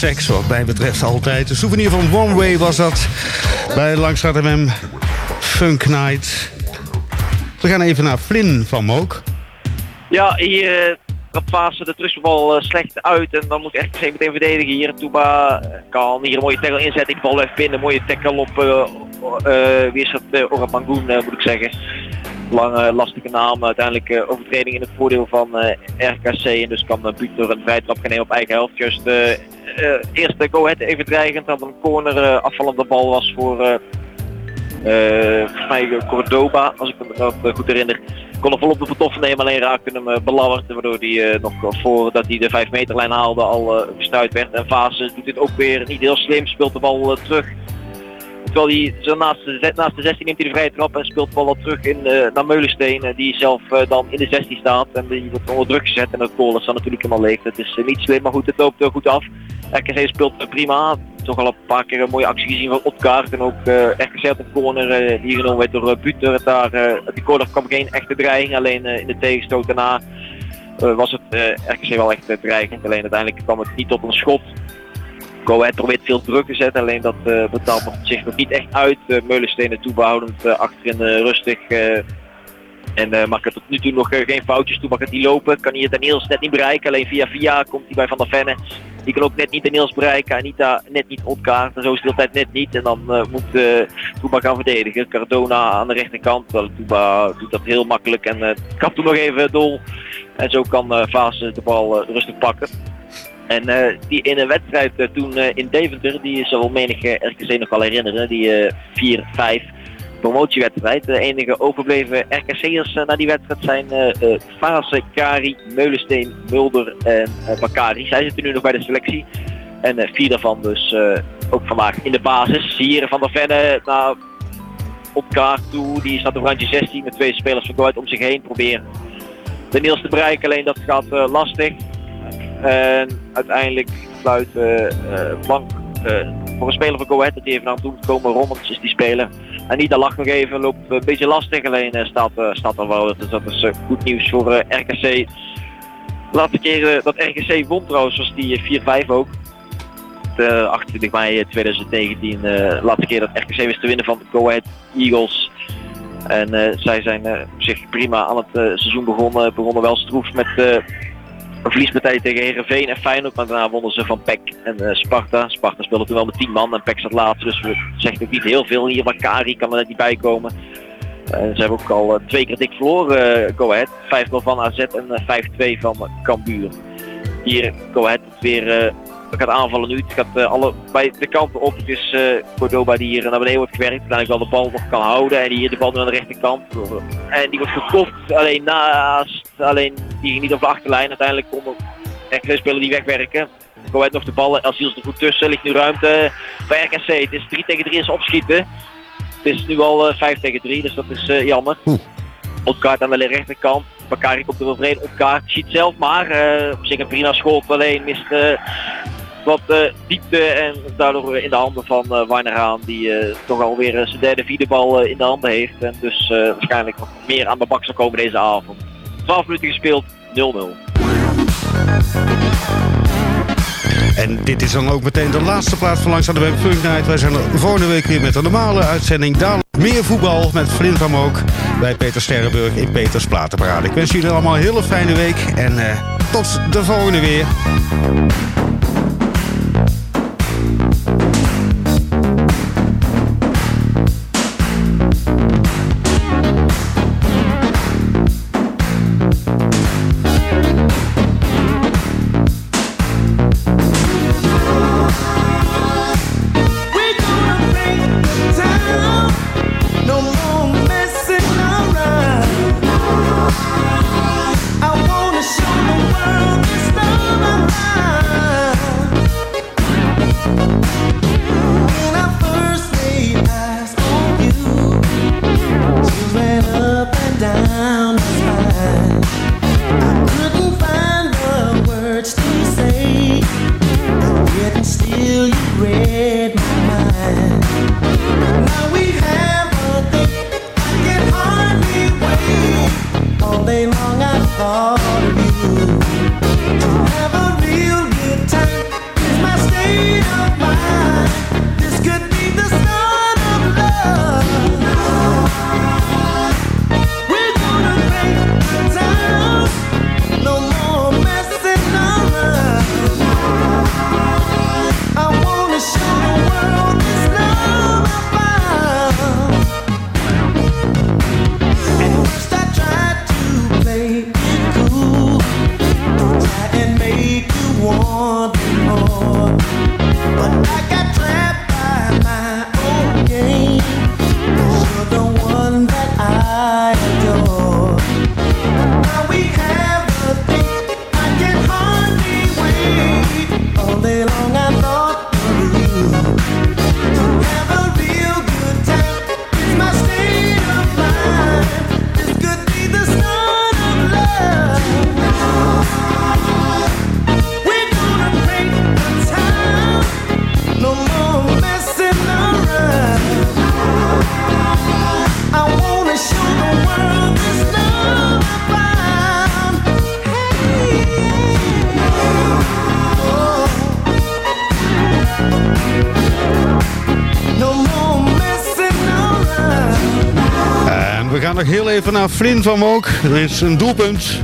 Sex. Wat mij betreft altijd. De souvenir van One Way was dat. Bij Langstraat MM Funk Night. We gaan even naar Flynn van Mook. Ja, hier uh, trapt fase de terugbal uh, slecht uit en dan moet RKC meteen verdedigen hier. Touba eh, kan hier een mooie tackle inzetten, die bal even binnen, mooie tackle op uh, wie is dat, uh, moet ik zeggen. Lange, lastige naam, uiteindelijk overtreding in het voordeel van RKC en dus kan uh, Buter een vrijtrap gaan op eigen helft. Just eerste go ahead even dreigend, dat een corner afvallende bal was voor volgens mij Cordoba, als ik me goed herinner kon er volop de vertoffen nemen, alleen raakte hem uh. Waardoor hij nog voordat hij de 5 meterlijn haalde al gestuurd werd. En Fase doet dit ook weer niet heel slim, speelt de bal terug. Terwijl hij zo naast de, naast de 16 neemt hij de vrije trap en speelt bal al terug in, naar Meulensteen. die zelf dan in de 16 staat en die wordt onder druk gezet. En het goal is dan natuurlijk helemaal leeg. Het is niet slim, maar goed, het loopt goed af. RKC speelt prima. Toch al een paar keer een mooie actie gezien van Opkaart. En ook uh, RKC had een corner uh, die genomen werd door uh, Buter. Daar, uh, die corner kwam geen echte dreiging. Alleen in de tegenstoot daarna was het RKC wel echt dreigend. Alleen uiteindelijk kwam het niet tot een schot. Go probeert veel druk te zetten. Alleen dat betaalt zich nog niet echt uit. Meulenstenen toebehoudend achterin rustig. En uh, mag er tot nu toe nog uh, geen foutjes toe, mag het niet lopen. Kan hij het Daniels net niet bereiken. Alleen via via komt hij bij Van der Venne. Die kan ook net niet Daniels bereiken. Anita net niet ontkaart. En zo is de tijd net niet. En dan uh, moet uh, Touba gaan verdedigen. Cardona aan de rechterkant. Wel, Touba doet dat heel makkelijk. En uh, kapt toen nog even dol. En zo kan uh, Vaas de bal rustig pakken. En uh, die in een wedstrijd uh, toen uh, in Deventer, die zal menig RKC nog wel herinneren, die 4-5 promotiewedstrijd. De enige overbleven RKC'ers naar die wedstrijd zijn uh, Fase, Kari, Meulensteen, Mulder en Bakari. Zij zitten nu nog bij de selectie. En vier daarvan dus ook vandaag in de basis. Hier Van der Venne nou, op kaart toe. Die staat op randje 16 met twee spelers van om zich heen. Proberen de Niels te bereiken, alleen dat gaat lastig. En uiteindelijk sluit Blank voor een speler van Go Ahead dat die even naar toe komen. Rommels is die speler. Anita lacht nog even, loopt een beetje lastig, alleen uh, staat, staat er wel. Dus dat is goed nieuws voor RKC. De laatste keer dat RKC won trouwens was die 4-5 ook. De 28 mei 2019, de laatste keer dat RKC wist te winnen van Go Ahead Eagles. En zij zijn zich prima aan het seizoen begonnen. Begonnen wel stroef met een verliespartij tegen Herenveen en Feyenoord, maar daarna wonnen ze van PEC en uh, Sparta. Sparta speelde toen wel met 10 man en PEC zat laatst, dus we zeggen ook niet heel veel hier. Maar Kari kan er net niet bij komen. Uh, ze hebben ook al uh, twee keer dik verloren, Go Ahead. 5-0 van AZ en 5-2 van Cambuur. Hier Go Ahead weer gaat aanvallen nu. Het gaat alle, bij de kanten op. Het is Cordoba die hier naar beneden wordt gewerkt. Uiteindelijk wel de bal nog kan houden. En hier de bal nu aan de rechterkant. En die wordt gekopt alleen naast. Alleen die ging niet op de achterlijn. Uiteindelijk konden RKC spelen die wegwerken. Go Ahead nog de bal. Elsiels er goed tussen. Ligt nu ruimte bij RKC. Het is 3 tegen 3 is opschieten. Het is nu al uh, 5 tegen 3, dus dat is jammer. Hm. Otkaart aan de rechterkant. Bakari komt er wel vreemd. Otkaart ziet zelf maar. Uh, op zich een prima schot. Alleen mist wat diepte en daardoor in de handen van uh. Die toch alweer zijn derde, vierde bal in de handen heeft. En dus waarschijnlijk nog meer aan de bak zal komen deze avond. 12 minuten gespeeld, 0-0. En dit is dan ook meteen de laatste plaats van Langs aan de Web. Wij zijn er volgende week weer met een normale uitzending. Dadelijk meer voetbal met Flint van Mook bij Peter Sterrenburg in Peters Platenparade. Ik wens jullie allemaal een hele fijne week en tot de volgende weer. Música heel even naar Flynn van Mook. Er is een doelpunt.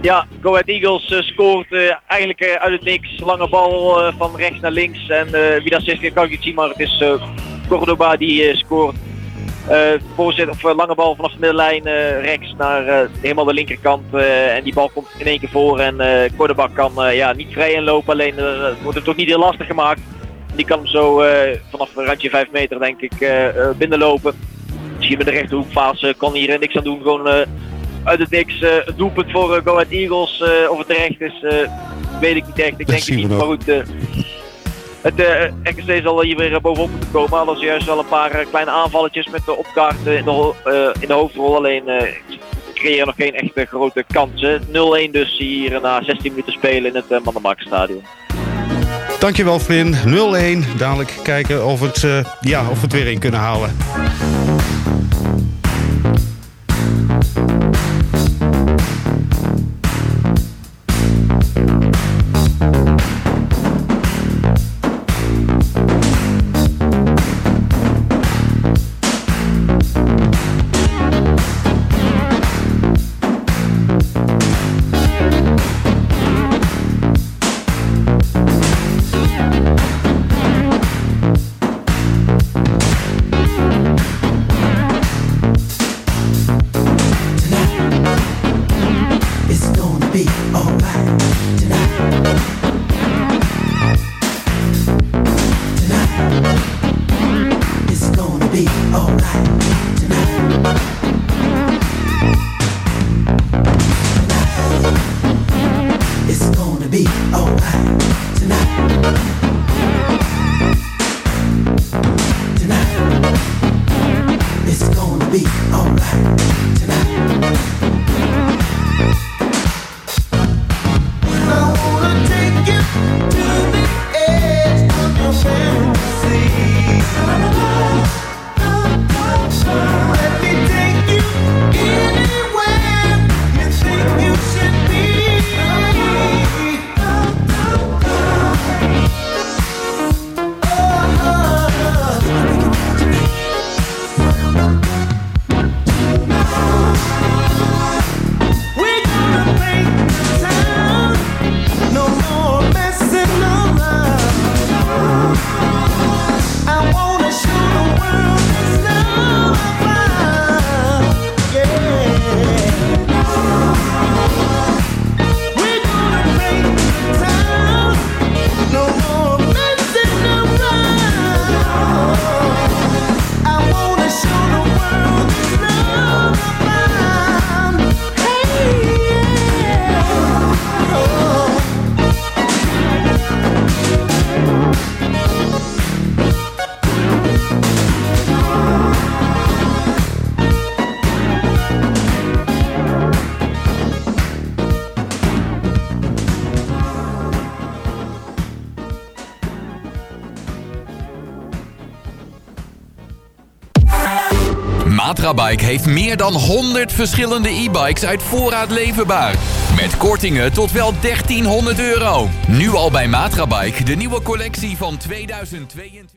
Ja, Go Ahead Eagles eh, scoort eh, eigenlijk eh, uit het niks. Lange bal van rechts naar links. En wie dat zegt kan ik niet zien, maar het is Cordoba die scoort. Voorzet, of lange bal vanaf de middenlijn rechts naar helemaal de linkerkant. en die bal komt in één keer voor. En Cordoba kan ja, niet vrij inlopen, alleen het wordt hem toch niet heel lastig gemaakt. Die kan hem zo vanaf een randje 5 meter denk ik eh, Misschien met de rechterhoekfase kan hier eh, niks aan doen. Gewoon eh, uit het niks eh, het doelpunt voor Go Ahead Eagles. of het terecht is, weet ik niet echt. Ik denk het niet. Maar goed, het RKC zal hier weer bovenop moeten komen. Hadden ze juist wel een paar kleine aanvalletjes met de opkaarten in de, in de hoofdrol. Alleen creëren nog geen echte grote kansen. 0-1 dus hier na 16 minuten spelen in het uh, Mannemarkstadion. Dankjewel Flynn. 0-1. Dadelijk kijken of, het, ja, of we het weer in kunnen halen. Thank you. Matrabike heeft meer dan 100 verschillende e-bikes uit voorraad leverbaar. Met kortingen tot wel 1300 euro. Nu al bij Matrabike, de nieuwe collectie van 2022.